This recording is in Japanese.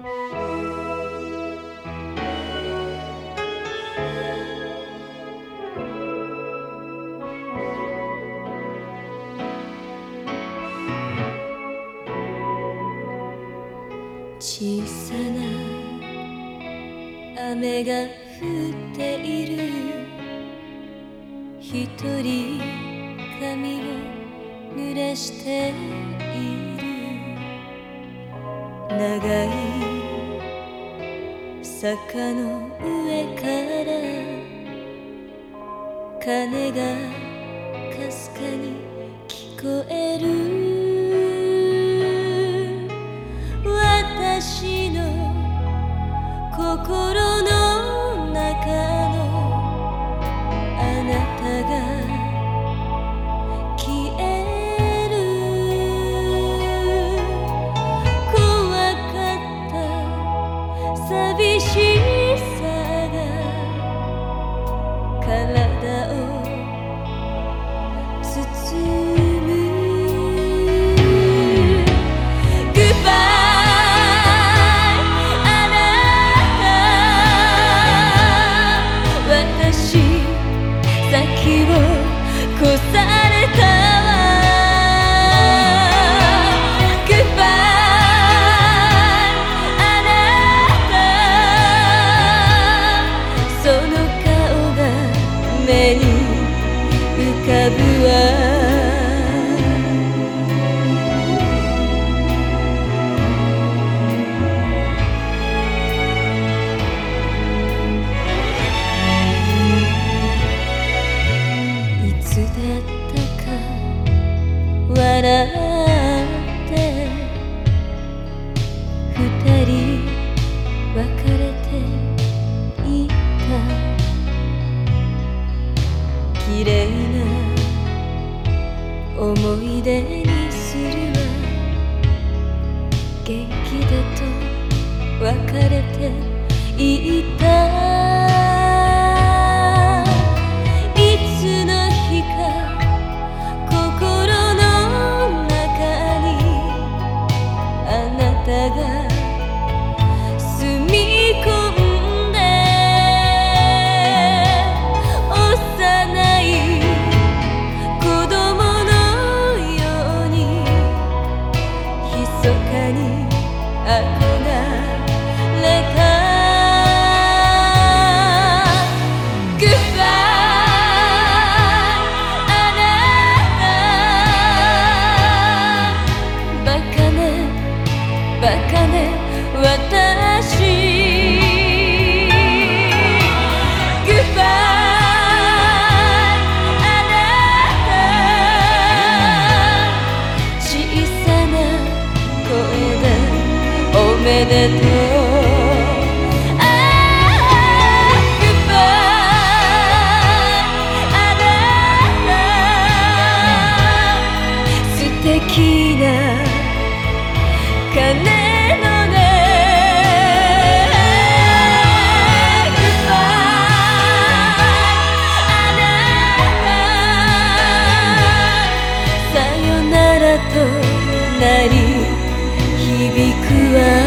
小さな雨が降っている。一人髪を濡らしている。長い坂の上から鐘がかすかに聞こえる。ぶわいつだったか笑って二人別れていた綺麗な思い出にするわ。元気だと別れていたいに憧れた。G o o あなた。バカねバカねめでとう」「ああ Goodbye あなた」「素敵な鐘響くわ